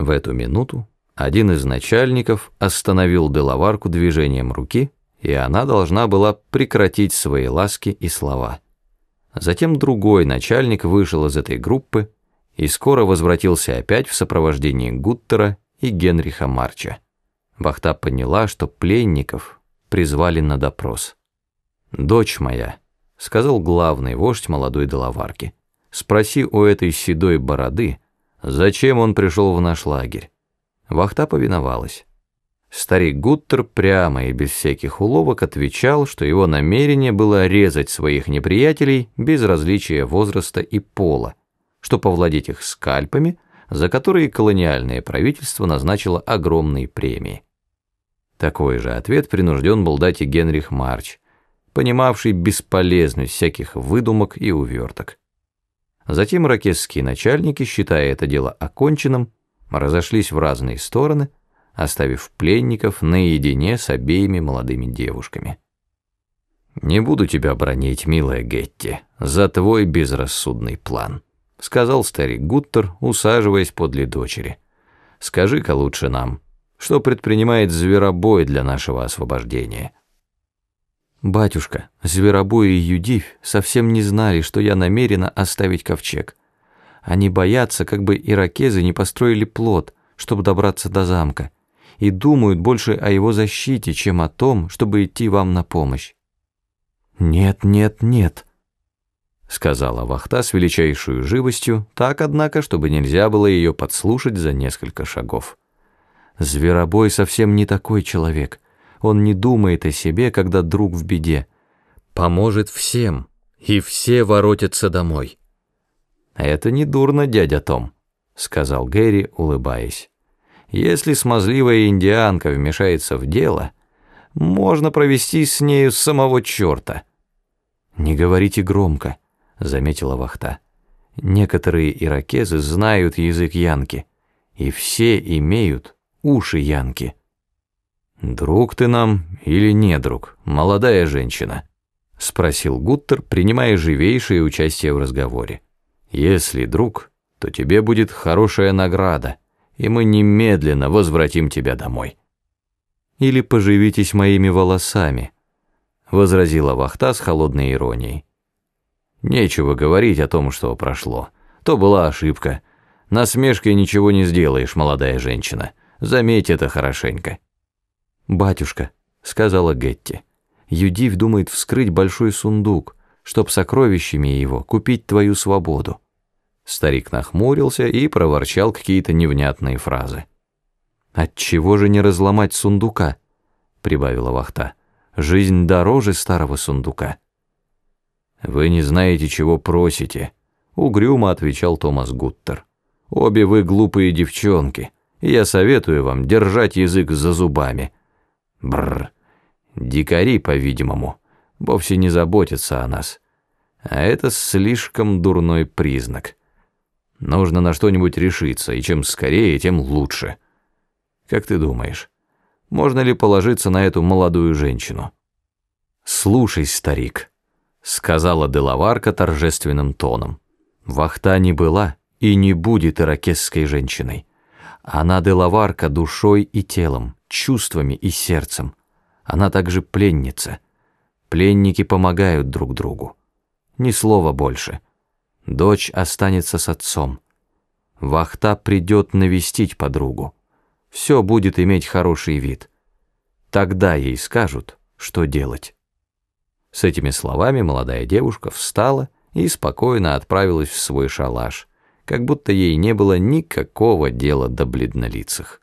В эту минуту один из начальников остановил Делаварку движением руки, и она должна была прекратить свои ласки и слова. Затем другой начальник вышел из этой группы и скоро возвратился опять в сопровождении Гуттера и Генриха Марча. Вахта поняла, что пленников призвали на допрос. «Дочь моя», — сказал главный вождь молодой Делаварки, — «спроси у этой седой бороды, зачем он пришел в наш лагерь». Вахта повиновалась. Старик Гуттер прямо и без всяких уловок отвечал, что его намерение было резать своих неприятелей без различия возраста и пола, что повладеть их скальпами, за которые колониальное правительство назначило огромные премии. Такой же ответ принужден был дать и Генрих Марч, понимавший бесполезность всяких выдумок и уверток. Затем ракетские начальники, считая это дело оконченным, разошлись в разные стороны, оставив пленников наедине с обеими молодыми девушками. «Не буду тебя бронить, милая Гетти, за твой безрассудный план», сказал старик Гуттер, усаживаясь подле дочери. «Скажи-ка лучше нам, что предпринимает зверобой для нашего освобождения?» «Батюшка, Зверобой и Юдивь совсем не знали, что я намерена оставить ковчег. Они боятся, как бы иракезы не построили плот, чтобы добраться до замка, и думают больше о его защите, чем о том, чтобы идти вам на помощь». «Нет, нет, нет», — сказала Вахта с величайшей живостью, так, однако, чтобы нельзя было ее подслушать за несколько шагов. «Зверобой совсем не такой человек». Он не думает о себе, когда друг в беде. Поможет всем, и все воротятся домой. «Это не дурно, дядя Том», — сказал Гэри, улыбаясь. «Если смазливая индианка вмешается в дело, можно провести с нею самого черта». «Не говорите громко», — заметила вахта. «Некоторые иракезы знают язык янки, и все имеют уши янки». «Друг ты нам или не друг, молодая женщина?» — спросил Гуттер, принимая живейшее участие в разговоре. «Если друг, то тебе будет хорошая награда, и мы немедленно возвратим тебя домой». «Или поживитесь моими волосами», — возразила Вахта с холодной иронией. «Нечего говорить о том, что прошло. То была ошибка. Насмешкой ничего не сделаешь, молодая женщина. Заметь это хорошенько». «Батюшка», — сказала Гетти, — «Юдив думает вскрыть большой сундук, чтоб сокровищами его купить твою свободу». Старик нахмурился и проворчал какие-то невнятные фразы. «Отчего же не разломать сундука?» — прибавила Вахта. «Жизнь дороже старого сундука». «Вы не знаете, чего просите», — угрюмо отвечал Томас Гуттер. «Обе вы глупые девчонки, и я советую вам держать язык за зубами». Бррр. Дикари, по-видимому, вовсе не заботятся о нас. А это слишком дурной признак. Нужно на что-нибудь решиться, и чем скорее, тем лучше. Как ты думаешь, можно ли положиться на эту молодую женщину? «Слушай, старик», — сказала Делаварка торжественным тоном. «Вахта не была и не будет иракесской женщиной. Она Делаварка душой и телом, чувствами и сердцем. Она также пленница. Пленники помогают друг другу. Ни слова больше. Дочь останется с отцом. Вахта придет навестить подругу. Все будет иметь хороший вид. Тогда ей скажут, что делать. С этими словами молодая девушка встала и спокойно отправилась в свой шалаш, как будто ей не было никакого дела до бледнолицых.